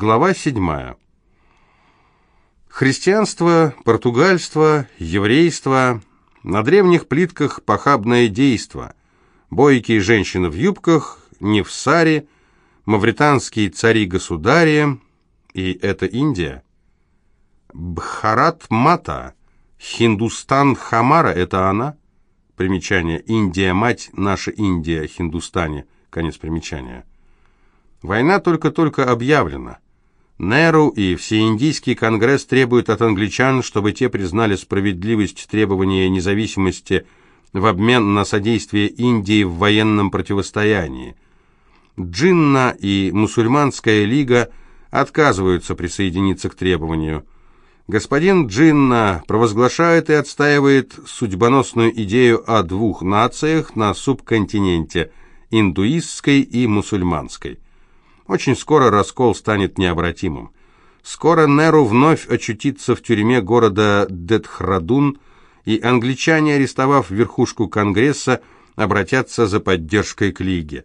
Глава 7. Христианство, португальство, еврейство, на древних плитках похабное действо, бойкие женщины в юбках, не в саре, мавританские цари-государи, и это Индия. Бхарат Мата, Хиндустан Хамара – это она? Примечание. Индия – мать, наша Индия, Хиндустане. Конец примечания. Война только-только объявлена. Неру и Всеиндийский конгресс требуют от англичан, чтобы те признали справедливость требования независимости в обмен на содействие Индии в военном противостоянии. Джинна и Мусульманская лига отказываются присоединиться к требованию. Господин Джинна провозглашает и отстаивает судьбоносную идею о двух нациях на субконтиненте – индуистской и мусульманской. Очень скоро раскол станет необратимым. Скоро Неру вновь очутится в тюрьме города Детхрадун, и англичане, арестовав верхушку Конгресса, обратятся за поддержкой к Лиге.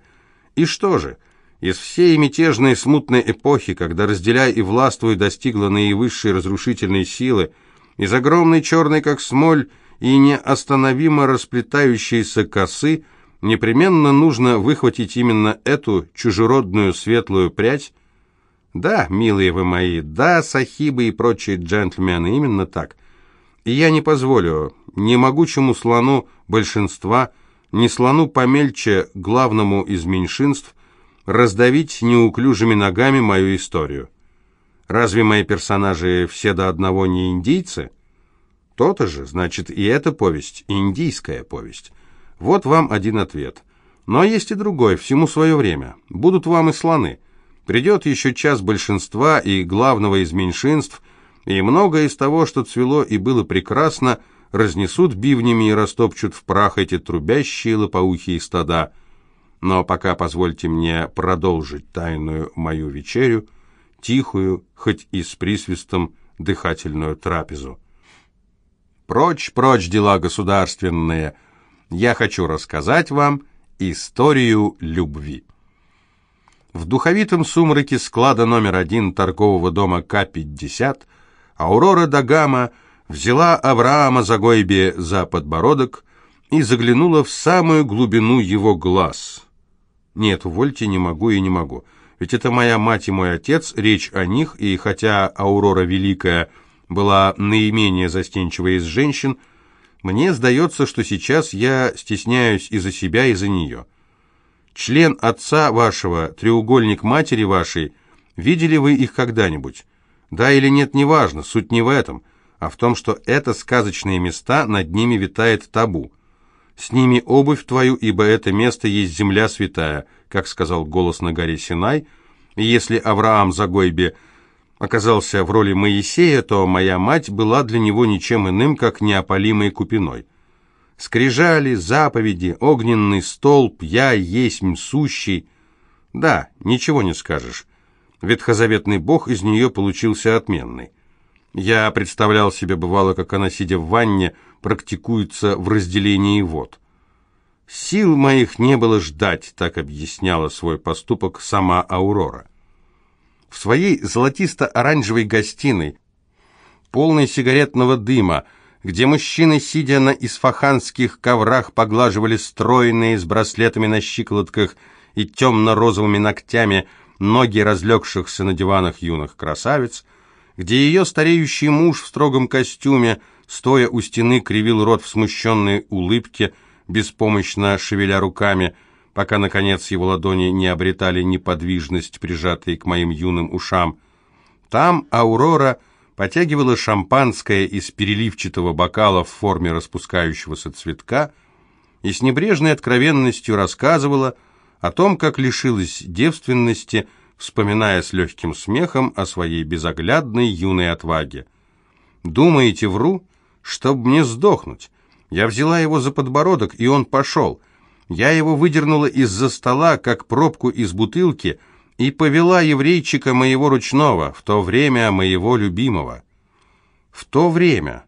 И что же? Из всей мятежной смутной эпохи, когда разделяя и властвуя достигла наивысшей разрушительной силы, из огромной черной как смоль и неостановимо расплетающейся косы – непременно нужно выхватить именно эту чужеродную светлую прядь? Да, милые вы мои, да, сахибы и прочие джентльмены, именно так. И я не позволю ни могучему слону большинства, ни слону помельче, главному из меньшинств, раздавить неуклюжими ногами мою историю. Разве мои персонажи все до одного не индийцы? То-то же, значит, и эта повесть, индийская повесть. Вот вам один ответ. Но есть и другой, всему свое время. Будут вам и слоны. Придет еще час большинства и главного из меньшинств, и многое из того, что цвело и было прекрасно, разнесут бивнями и растопчут в прах эти трубящие лопоухие стада. Но пока позвольте мне продолжить тайную мою вечерю, тихую, хоть и с присвистом, дыхательную трапезу. Прочь, прочь дела государственные — я хочу рассказать вам историю любви. В духовитом сумраке склада номер один торгового дома К-50 Аурора Дагама взяла Авраама Загойбе за подбородок и заглянула в самую глубину его глаз. Нет, увольте, не могу и не могу. Ведь это моя мать и мой отец, речь о них, и хотя Аурора Великая была наименее застенчивой из женщин, мне сдается, что сейчас я стесняюсь и за себя, и за нее. Член отца вашего, треугольник матери вашей, видели вы их когда-нибудь? Да или нет, неважно, суть не в этом, а в том, что это сказочные места, над ними витает табу. «Сними обувь твою, ибо это место есть земля святая», как сказал голос на горе Синай, и если Авраам Загойбе оказался в роли Моисея, то моя мать была для него ничем иным, как неопалимой купиной. Скрижали, заповеди, огненный столб, я есть сущий. Да, ничего не скажешь. Ветхозаветный бог из нее получился отменный. Я представлял себе, бывало, как она, сидя в ванне, практикуется в разделении вод. Сил моих не было ждать, так объясняла свой поступок сама Аурора в своей золотисто-оранжевой гостиной, полной сигаретного дыма, где мужчины, сидя на исфаханских коврах, поглаживали стройные с браслетами на щиколотках и темно-розовыми ногтями ноги разлегшихся на диванах юных красавиц, где ее стареющий муж в строгом костюме, стоя у стены, кривил рот в смущенной улыбке, беспомощно шевеля руками – пока, наконец, его ладони не обретали неподвижность, прижатые к моим юным ушам. Там Аурора потягивала шампанское из переливчатого бокала в форме распускающегося цветка и с небрежной откровенностью рассказывала о том, как лишилась девственности, вспоминая с легким смехом о своей безоглядной юной отваге. «Думаете, вру? Чтоб мне сдохнуть. Я взяла его за подбородок, и он пошел». Я его выдернула из-за стола, как пробку из бутылки, и повела еврейчика моего ручного, в то время моего любимого. В то время.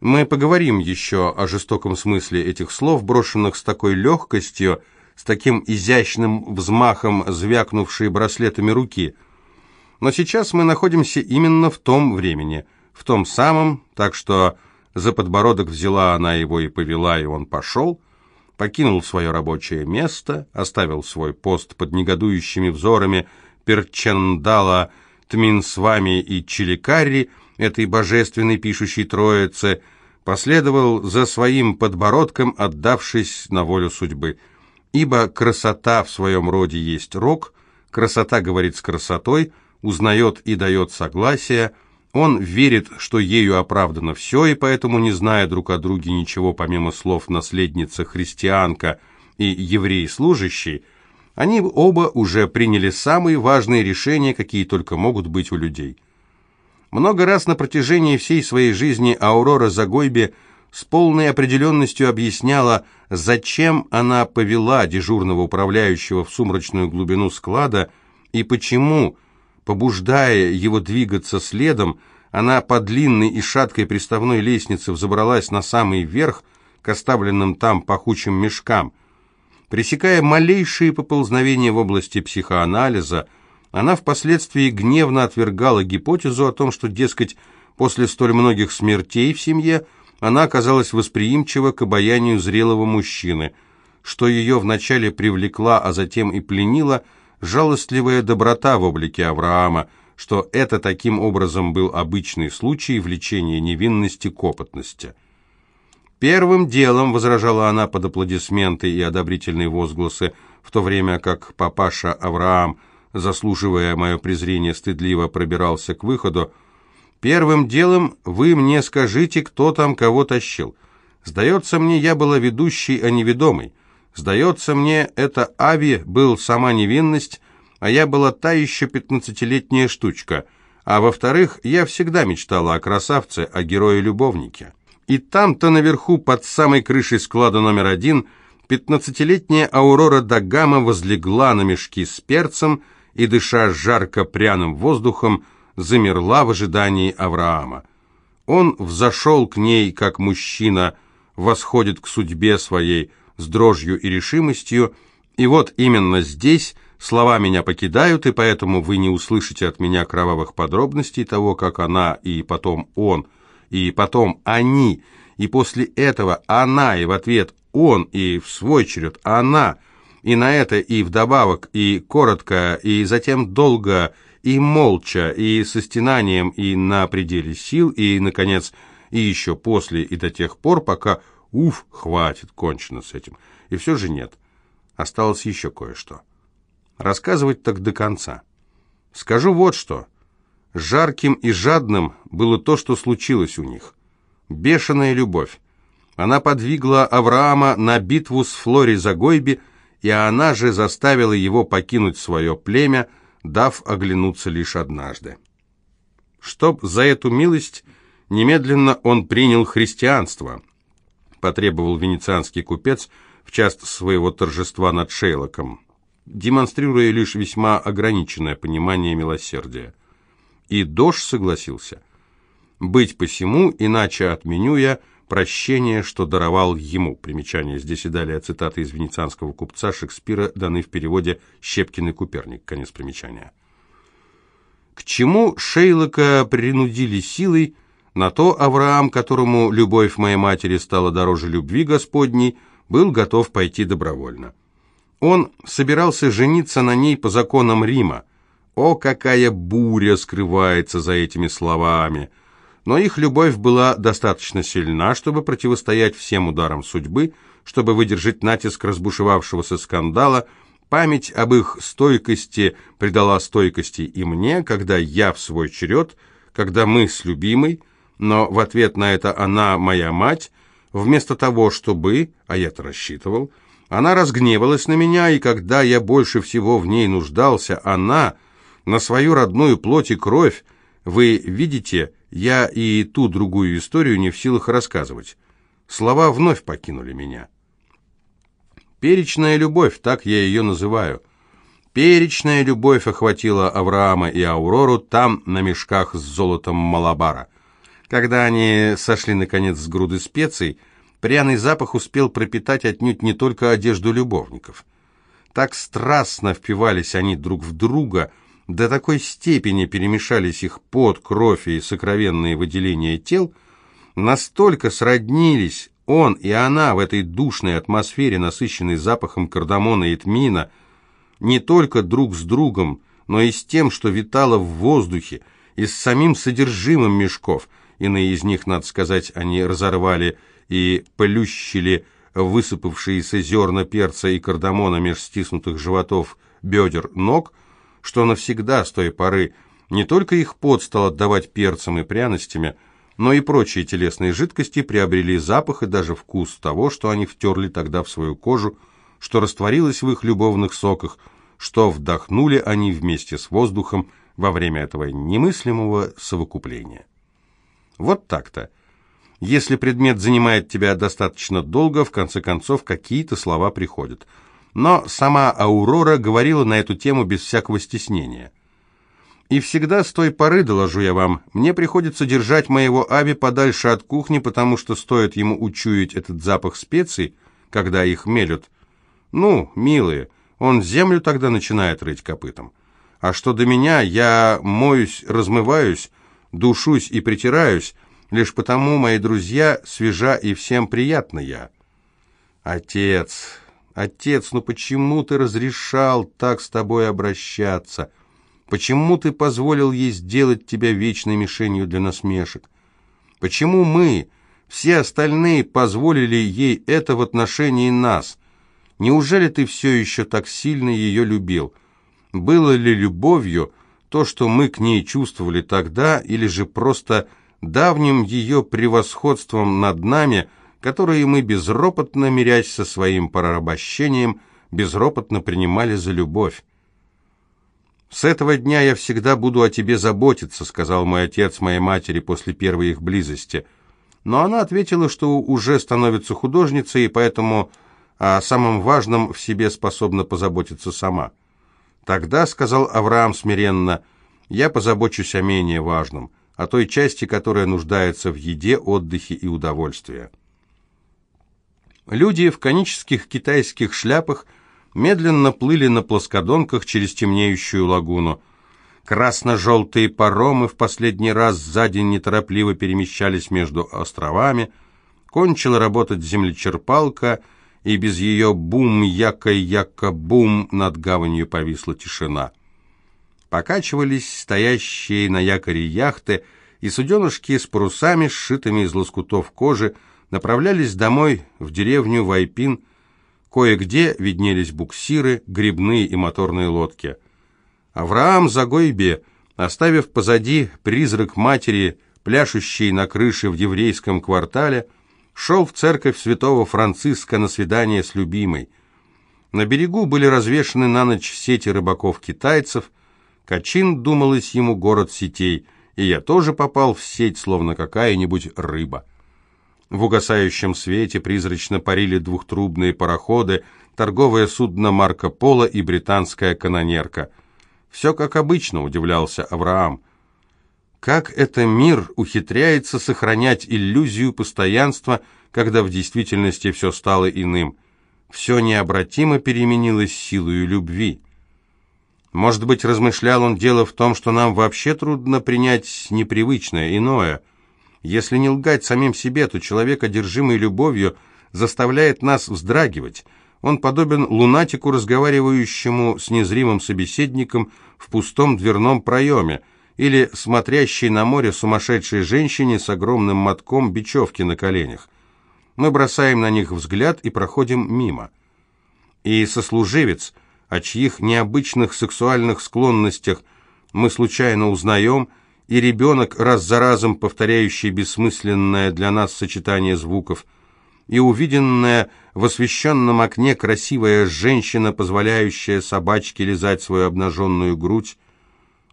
Мы поговорим еще о жестоком смысле этих слов, брошенных с такой легкостью, с таким изящным взмахом звякнувшей браслетами руки. Но сейчас мы находимся именно в том времени, в том самом, так что за подбородок взяла она его и повела, и он пошел, покинул свое рабочее место, оставил свой пост под негодующими взорами Перчандала, Тминсвами и Чиликарри, этой божественной пишущей троицы, последовал за своим подбородком, отдавшись на волю судьбы. Ибо красота в своем роде есть рок, красота говорит с красотой — узнает и дает согласие, он верит, что ею оправдано все, и поэтому, не зная друг о друге ничего помимо слов наследница-христианка и еврей-служащий, они оба уже приняли самые важные решения, какие только могут быть у людей. Много раз на протяжении всей своей жизни Аурора Загойбе с полной определенностью объясняла, зачем она повела дежурного управляющего в сумрачную глубину склада и почему – Побуждая его двигаться следом, она по длинной и шаткой приставной лестнице взобралась на самый верх к оставленным там пахучим мешкам. Пресекая малейшие поползновения в области психоанализа, она впоследствии гневно отвергала гипотезу о том, что, дескать, после столь многих смертей в семье она оказалась восприимчива к обаянию зрелого мужчины, что ее вначале привлекла, а затем и пленила – жалостливая доброта в облике Авраама, что это таким образом был обычный случай влечения невинности к опытности. Первым делом, возражала она под аплодисменты и одобрительные возгласы, в то время как папаша Авраам, заслуживая мое презрение, стыдливо пробирался к выходу, первым делом вы мне скажите, кто там кого тащил. Сдается мне, я была ведущей, а не ведомой. Сдается мне, это Ави был сама невинность, а я была та еще пятнадцатилетняя штучка. А во-вторых, я всегда мечтала о красавце, о герое-любовнике. И там-то наверху, под самой крышей склада номер один, пятнадцатилетняя Аурора Дагама возлегла на мешки с перцем и, дыша жарко пряным воздухом, замерла в ожидании Авраама. Он взошел к ней, как мужчина восходит к судьбе своей, с дрожью и решимостью, и вот именно здесь слова меня покидают, и поэтому вы не услышите от меня кровавых подробностей того, как она, и потом он, и потом они, и после этого она, и в ответ он, и в свой черед она, и на это, и вдобавок, и коротко, и затем долго, и молча, и со стенанием, и на пределе сил, и, наконец, и еще после, и до тех пор, пока Уф, хватит, кончено с этим. И все же нет. Осталось еще кое-что. Рассказывать так до конца. Скажу вот что. Жарким и жадным было то, что случилось у них. Бешеная любовь. Она подвигла Авраама на битву с Флори Загойби, и она же заставила его покинуть свое племя, дав оглянуться лишь однажды. Чтоб за эту милость немедленно он принял христианство – потребовал венецианский купец в часть своего торжества над Шейлоком, демонстрируя лишь весьма ограниченное понимание милосердия. И Дош согласился. «Быть посему, иначе отменю я прощение, что даровал ему». Примечание здесь и далее цитаты из венецианского купца Шекспира, даны в переводе «Щепкин и Куперник». Конец примечания. К чему Шейлока принудили силой, на то Авраам, которому любовь моей матери стала дороже любви Господней, был готов пойти добровольно. Он собирался жениться на ней по законам Рима. О, какая буря скрывается за этими словами! Но их любовь была достаточно сильна, чтобы противостоять всем ударам судьбы, чтобы выдержать натиск разбушевавшегося скандала. Память об их стойкости придала стойкости и мне, когда я в свой черед, когда мы с любимой – но в ответ на это она, моя мать, вместо того, чтобы, а я-то рассчитывал, она разгневалась на меня, и когда я больше всего в ней нуждался, она, на свою родную плоть и кровь, вы видите, я и ту другую историю не в силах рассказывать. Слова вновь покинули меня. Перечная любовь, так я ее называю. Перечная любовь охватила Авраама и Аурору там, на мешках с золотом Малабара. Когда они сошли, наконец, с груды специй, пряный запах успел пропитать отнюдь не только одежду любовников. Так страстно впивались они друг в друга, до такой степени перемешались их пот, кровь и сокровенные выделения тел, настолько сроднились он и она в этой душной атмосфере, насыщенной запахом кардамона и тмина, не только друг с другом, но и с тем, что витало в воздухе, и с самим содержимым мешков. Иные из них, надо сказать, они разорвали и полющили высыпавшиеся зерна перца и кардамона меж стиснутых животов, бедер, ног, что навсегда с той поры не только их пот стал отдавать перцем и пряностями, но и прочие телесные жидкости приобрели запах и даже вкус того, что они втерли тогда в свою кожу, что растворилось в их любовных соках, что вдохнули они вместе с воздухом во время этого немыслимого совокупления. Вот так-то. Если предмет занимает тебя достаточно долго, в конце концов какие-то слова приходят. Но сама Аурора говорила на эту тему без всякого стеснения. И всегда с той поры, доложу я вам, мне приходится держать моего Аби подальше от кухни, потому что стоит ему учуять этот запах специй, когда их мелют. Ну, милые, он землю тогда начинает рыть копытом. А что до меня, я моюсь, размываюсь, душусь и притираюсь, лишь потому, мои друзья, свежа и всем приятно я. Отец, отец, ну почему ты разрешал так с тобой обращаться?» Почему ты позволил ей сделать тебя вечной мишенью для насмешек? Почему мы, все остальные, позволили ей это в отношении нас? Неужели ты все еще так сильно ее любил? Было ли любовью то, что мы к ней чувствовали тогда, или же просто давним ее превосходством над нами, которое мы безропотно, мирясь со своим порабощением, безропотно принимали за любовь? «С этого дня я всегда буду о тебе заботиться», — сказал мой отец моей матери после первой их близости. Но она ответила, что уже становится художницей, и поэтому о самом важном в себе способна позаботиться сама. «Тогда», — сказал Авраам смиренно, — «я позабочусь о менее важном, о той части, которая нуждается в еде, отдыхе и удовольствии». Люди в конических китайских шляпах — медленно плыли на плоскодонках через темнеющую лагуну. Красно-желтые паромы в последний раз за день неторопливо перемещались между островами. Кончила работать землечерпалка, и без ее бум-яка-яка-бум над гаванью повисла тишина. Покачивались стоящие на якоре яхты, и суденышки с парусами, сшитыми из лоскутов кожи, направлялись домой в деревню Вайпин, Кое-где виднелись буксиры, грибные и моторные лодки. Авраам Загойбе, оставив позади призрак матери, пляшущей на крыше в еврейском квартале, шел в церковь святого Франциска на свидание с любимой. На берегу были развешаны на ночь сети рыбаков-китайцев. Качин, думалось ему, город сетей, и я тоже попал в сеть, словно какая-нибудь рыба. В угасающем свете призрачно парили двухтрубные пароходы, торговое судно Марко Поло и британская канонерка. «Все как обычно», — удивлялся Авраам. «Как это мир ухитряется сохранять иллюзию постоянства, когда в действительности все стало иным? Все необратимо переменилось силою любви». Может быть, размышлял он, дело в том, что нам вообще трудно принять непривычное, иное — если не лгать самим себе, то человек, одержимый любовью, заставляет нас вздрагивать. Он подобен лунатику, разговаривающему с незримым собеседником в пустом дверном проеме, или смотрящей на море сумасшедшей женщине с огромным мотком бечевки на коленях. Мы бросаем на них взгляд и проходим мимо. И сослуживец, о чьих необычных сексуальных склонностях мы случайно узнаем – и ребенок, раз за разом повторяющий бессмысленное для нас сочетание звуков, и увиденная в освещенном окне красивая женщина, позволяющая собачке лизать свою обнаженную грудь.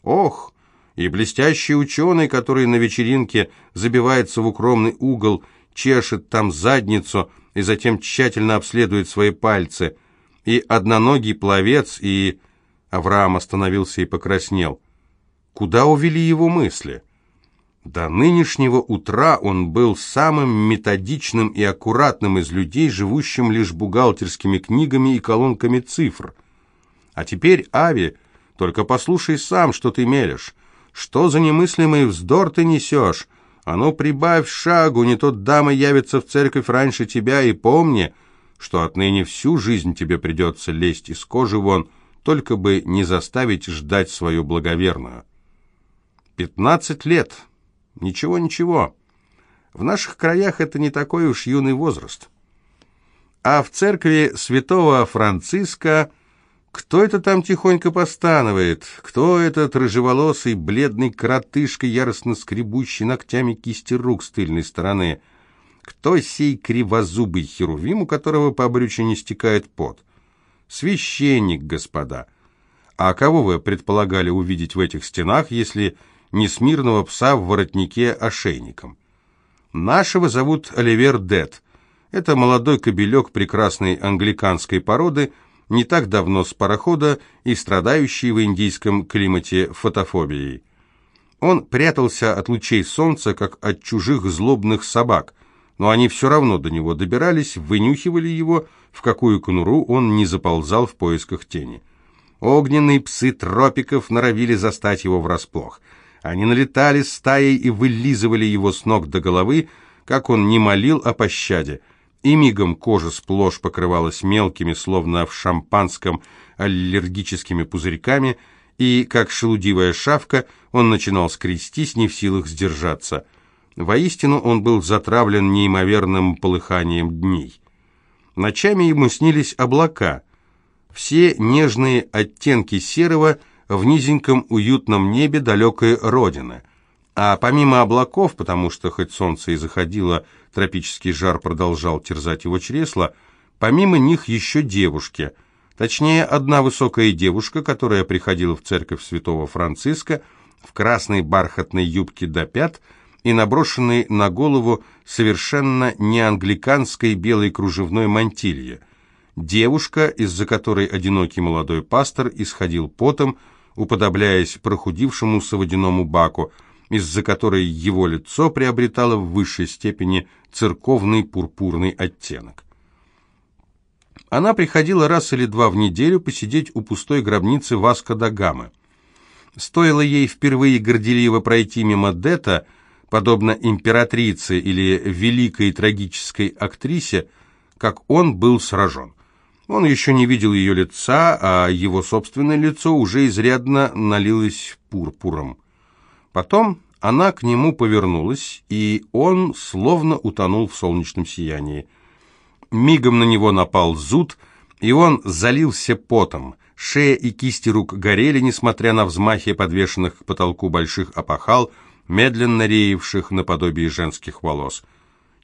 Ох, и блестящий ученый, который на вечеринке забивается в укромный угол, чешет там задницу и затем тщательно обследует свои пальцы, и одноногий пловец, и... Авраам остановился и покраснел. Куда увели его мысли? До нынешнего утра он был самым методичным и аккуратным из людей, живущим лишь бухгалтерскими книгами и колонками цифр. А теперь Ави Только послушай сам, что ты мелешь. Что за немыслимый вздор ты несешь? А ну, прибавь шагу, не тот дама явится в церковь раньше тебя, и помни, что отныне всю жизнь тебе придется лезть из кожи вон, только бы не заставить ждать свою благоверную. Пятнадцать лет. Ничего-ничего. В наших краях это не такой уж юный возраст. А в церкви святого Франциска кто это там тихонько постанывает? Кто этот рыжеволосый, бледный коротышка, яростно скребущий ногтями кисти рук с тыльной стороны? Кто сей кривозубый херувим, у которого по брючине стекает пот? Священник, господа. А кого вы предполагали увидеть в этих стенах, если не смирного пса в воротнике ошейником? Нашего зовут Оливер Дед. Это молодой кобелек прекрасной англиканской породы, не так давно с парохода и страдающий в индийском климате фотофобией. Он прятался от лучей солнца, как от чужих злобных собак, но они все равно до него добирались, вынюхивали его, в какую конуру он не заползал в поисках тени. Огненные псы тропиков норовили застать его врасплох. Они налетали стаей и вылизывали его с ног до головы, как он не молил о пощаде – и мигом кожа сплошь покрывалась мелкими, словно в шампанском, аллергическими пузырьками, и, как шелудивая шавка, он начинал скрестись, не в силах сдержаться. Воистину он был затравлен неимоверным полыханием дней. Ночами ему снились облака, все нежные оттенки серого в низеньком уютном небе далекой родины. А помимо облаков, потому что хоть солнце и заходило, тропический жар продолжал терзать его чресла, помимо них еще девушки, точнее, одна высокая девушка, которая приходила в церковь святого Франциска в красной бархатной юбке до пят и наброшенной на голову совершенно не англиканской белой кружевной мантилье. Девушка, из-за которой одинокий молодой пастор исходил потом, уподобляясь прохудившемуся водяному баку, из-за которой его лицо приобретало в высшей степени церковный пурпурный оттенок. Она приходила раз или два в неделю посидеть у пустой гробницы Васко да Гамы. Стоило ей впервые горделиво пройти мимо Дета, подобно императрице или великой трагической актрисе, как он был сражен. Он еще не видел ее лица, а его собственное лицо уже изрядно налилось пурпуром. Потом она к нему повернулась, и он словно утонул в солнечном сиянии. Мигом на него напал зуд, и он залился потом. Шея и кисти рук горели, несмотря на взмахи подвешенных к потолку больших опахал, медленно реевших наподобие женских волос.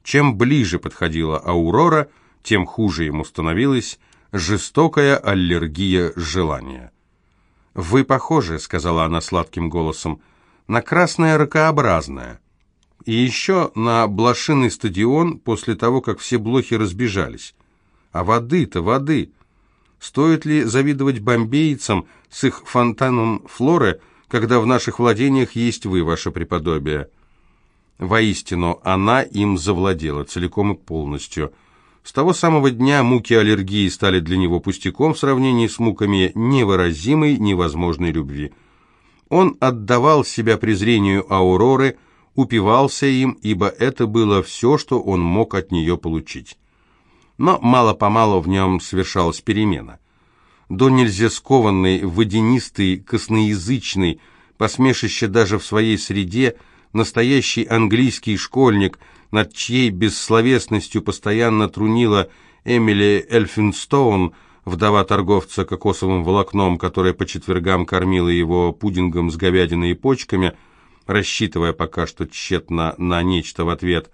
Чем ближе подходила Аурора, тем хуже ему становилась жестокая аллергия желания. «Вы похожи», — сказала она сладким голосом, — на красное ракообразное. И еще на блошиный стадион после того, как все блохи разбежались. А воды-то воды. Стоит ли завидовать бомбейцам с их фонтаном флоры, когда в наших владениях есть вы, ваше преподобие? Воистину, она им завладела целиком и полностью. С того самого дня муки аллергии стали для него пустяком в сравнении с муками невыразимой, невозможной любви. Он отдавал себя презрению Ауроры, упивался им, ибо это было все, что он мог от нее получить. Но мало-помалу в нем совершалась перемена. До нельзя скованный, водянистый, косноязычный, посмешище даже в своей среде, настоящий английский школьник, над чьей бессловесностью постоянно трунила Эмили Эльфинстоун – вдова торговца кокосовым волокном, которая по четвергам кормила его пудингом с говядиной и почками, рассчитывая пока что тщетно на нечто в ответ,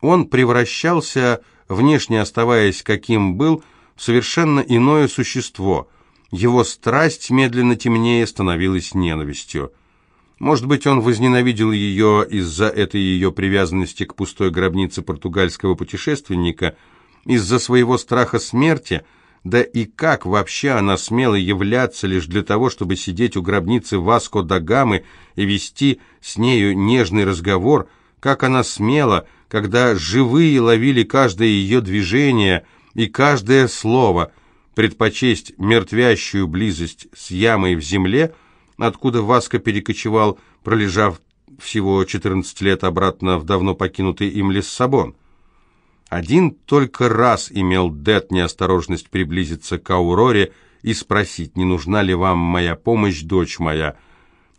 он превращался, внешне оставаясь каким был, в совершенно иное существо. Его страсть, медленно темнее, становилась ненавистью. Может быть, он возненавидел ее из-за этой ее привязанности к пустой гробнице португальского путешественника, из-за своего страха смерти – да и как вообще она смела являться лишь для того, чтобы сидеть у гробницы Васко да Гамы и вести с нею нежный разговор, как она смела, когда живые ловили каждое ее движение и каждое слово, предпочесть мертвящую близость с ямой в земле, откуда Васко перекочевал, пролежав всего 14 лет обратно в давно покинутый им Лиссабон. Один только раз имел Дед неосторожность приблизиться к Ауроре и спросить, не нужна ли вам моя помощь, дочь моя,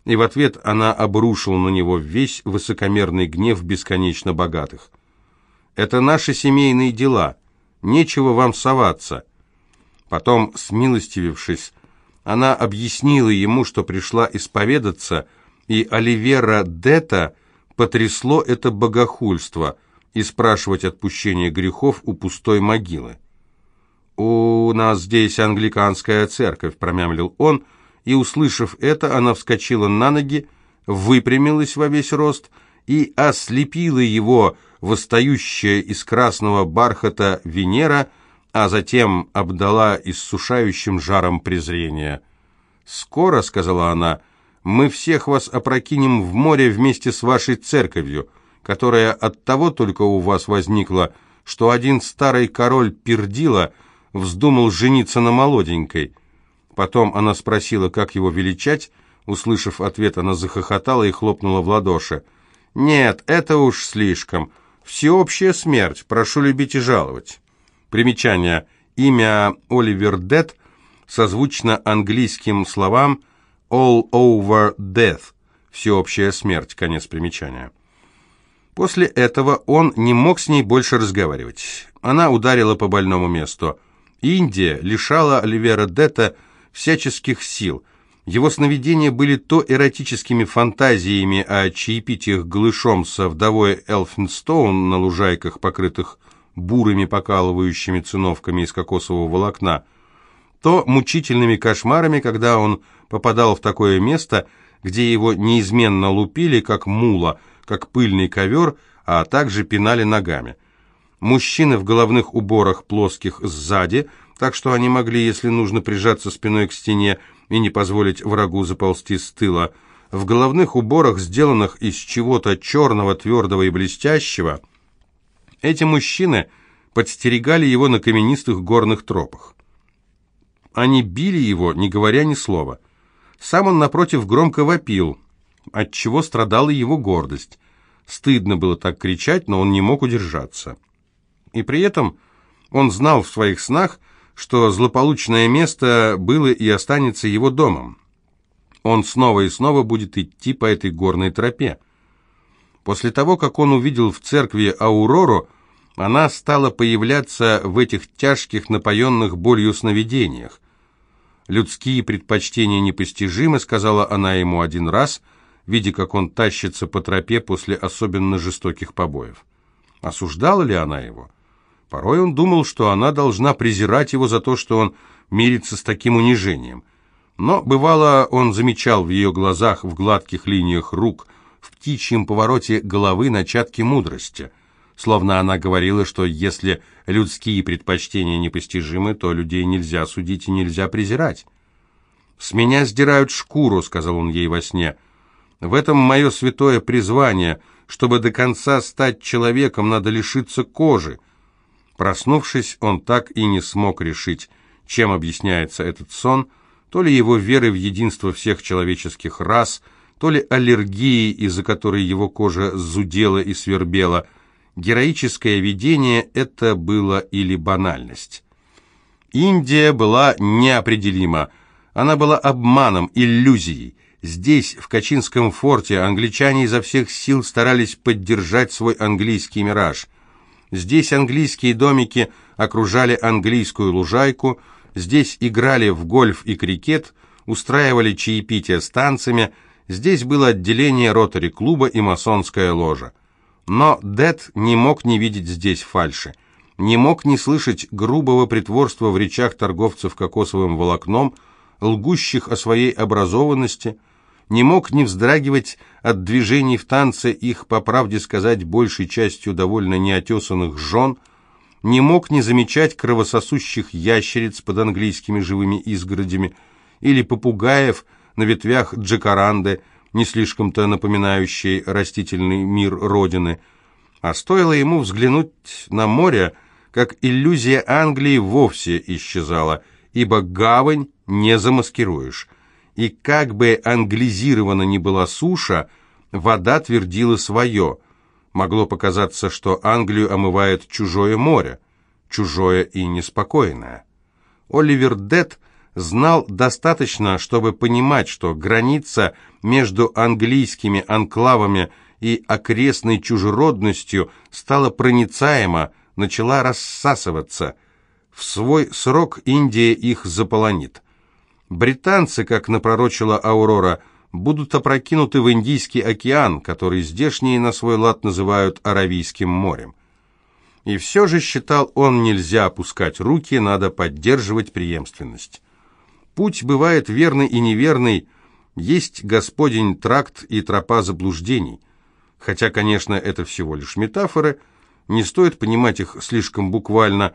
и в ответ она обрушила на него весь высокомерный гнев бесконечно богатых. «Это наши семейные дела, нечего вам соваться». Потом, смилостивившись, она объяснила ему, что пришла исповедаться, и Оливера Дета потрясло это богохульство и спрашивать отпущение грехов у пустой могилы. «У нас здесь англиканская церковь», — промямлил он, и, услышав это, она вскочила на ноги, выпрямилась во весь рост и ослепила его, восстающая из красного бархата Венера — а затем обдала иссушающим жаром презрения. «Скоро», — сказала она, — «мы всех вас опрокинем в море вместе с вашей церковью, которая от того только у вас возникла, что один старый король Пердила вздумал жениться на молоденькой». Потом она спросила, как его величать, Услышав ответ, она захохотала и хлопнула в ладоши. «Нет, это уж слишком. Всеобщая смерть. Прошу любить и жаловать». Примечание. Имя Оливер Дед созвучно английским словам «all over death» – «всеобщая смерть», конец примечания. После этого он не мог с ней больше разговаривать. Она ударила по больному месту. Индия лишала Оливера Детта всяческих сил. Его сновидения были то эротическими фантазиями о чаепитиях голышом со вдовой Элфинстоун на лужайках, покрытых бурыми покалывающими циновками из кокосового волокна, то мучительными кошмарами, когда он попадал в такое место, где его неизменно лупили, как мула, как пыльный ковер, а также пинали ногами. Мужчины в головных уборах плоских сзади, так что они могли, если нужно, прижаться спиной к стене и не позволить врагу заползти с тыла, в головных уборах, сделанных из чего-то черного, твердого и блестящего – эти мужчины подстерегали его на каменистых горных тропах. Они били его, не говоря ни слова. Сам он, напротив, громко вопил, отчего страдала его гордость. Стыдно было так кричать, но он не мог удержаться. И при этом он знал в своих снах, что злополучное место было и останется его домом. Он снова и снова будет идти по этой горной тропе. После того, как он увидел в церкви Аурору, она стала появляться в этих тяжких, напоенных болью сновидениях. «Людские предпочтения непостижимы», — сказала она ему один раз, видя, как он тащится по тропе после особенно жестоких побоев. Осуждала ли она его? Порой он думал, что она должна презирать его за то, что он мирится с таким унижением. Но, бывало, он замечал в ее глазах, в гладких линиях рук, в птичьем повороте головы начатки мудрости, словно она говорила, что если людские предпочтения непостижимы, то людей нельзя судить и нельзя презирать. «С меня сдирают шкуру», — сказал он ей во сне. «В этом мое святое призвание. Чтобы до конца стать человеком, надо лишиться кожи». Проснувшись, он так и не смог решить, чем объясняется этот сон, то ли его веры в единство всех человеческих рас — то ли аллергии, из-за которой его кожа зудела и свербела. Героическое видение это было или банальность. Индия была неопределима. Она была обманом, иллюзией. Здесь, в Качинском форте, англичане изо всех сил старались поддержать свой английский мираж. Здесь английские домики окружали английскую лужайку, здесь играли в гольф и крикет, устраивали чаепития с танцами – Здесь было отделение ротари-клуба и масонская ложа. Но Дед не мог не видеть здесь фальши, не мог не слышать грубого притворства в речах торговцев кокосовым волокном, лгущих о своей образованности, не мог не вздрагивать от движений в танце их, по правде сказать, большей частью довольно неотесанных жен, не мог не замечать кровососущих ящериц под английскими живыми изгородями или попугаев, на ветвях джекаранды, не слишком-то напоминающей растительный мир Родины. А стоило ему взглянуть на море, как иллюзия Англии вовсе исчезала, ибо гавань не замаскируешь. И как бы англизирована ни была суша, вода твердила свое. Могло показаться, что Англию омывает чужое море, чужое и неспокойное. Оливер Дет знал достаточно, чтобы понимать, что граница между английскими анклавами и окрестной чужеродностью стала проницаема, начала рассасываться. В свой срок Индия их заполонит. Британцы, как напророчила Аурора, будут опрокинуты в Индийский океан, который здешние на свой лад называют Аравийским морем. И все же, считал он, нельзя опускать руки, надо поддерживать преемственность. Путь бывает верный и неверный, есть Господень тракт и тропа заблуждений. Хотя, конечно, это всего лишь метафоры, не стоит понимать их слишком буквально,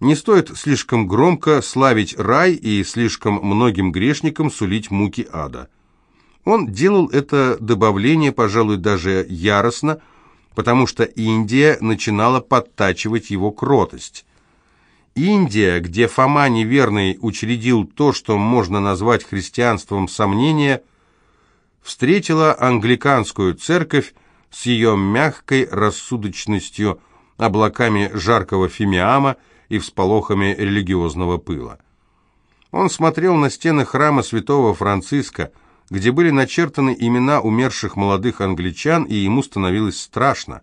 не стоит слишком громко славить рай и слишком многим грешникам сулить муки ада. Он делал это добавление, пожалуй, даже яростно, потому что Индия начинала подтачивать его кротость. Индия, где Фома неверный учредил то, что можно назвать христианством сомнения, встретила англиканскую церковь с ее мягкой рассудочностью, облаками жаркого фимиама и всполохами религиозного пыла. Он смотрел на стены храма святого Франциска, где были начертаны имена умерших молодых англичан, и ему становилось страшно.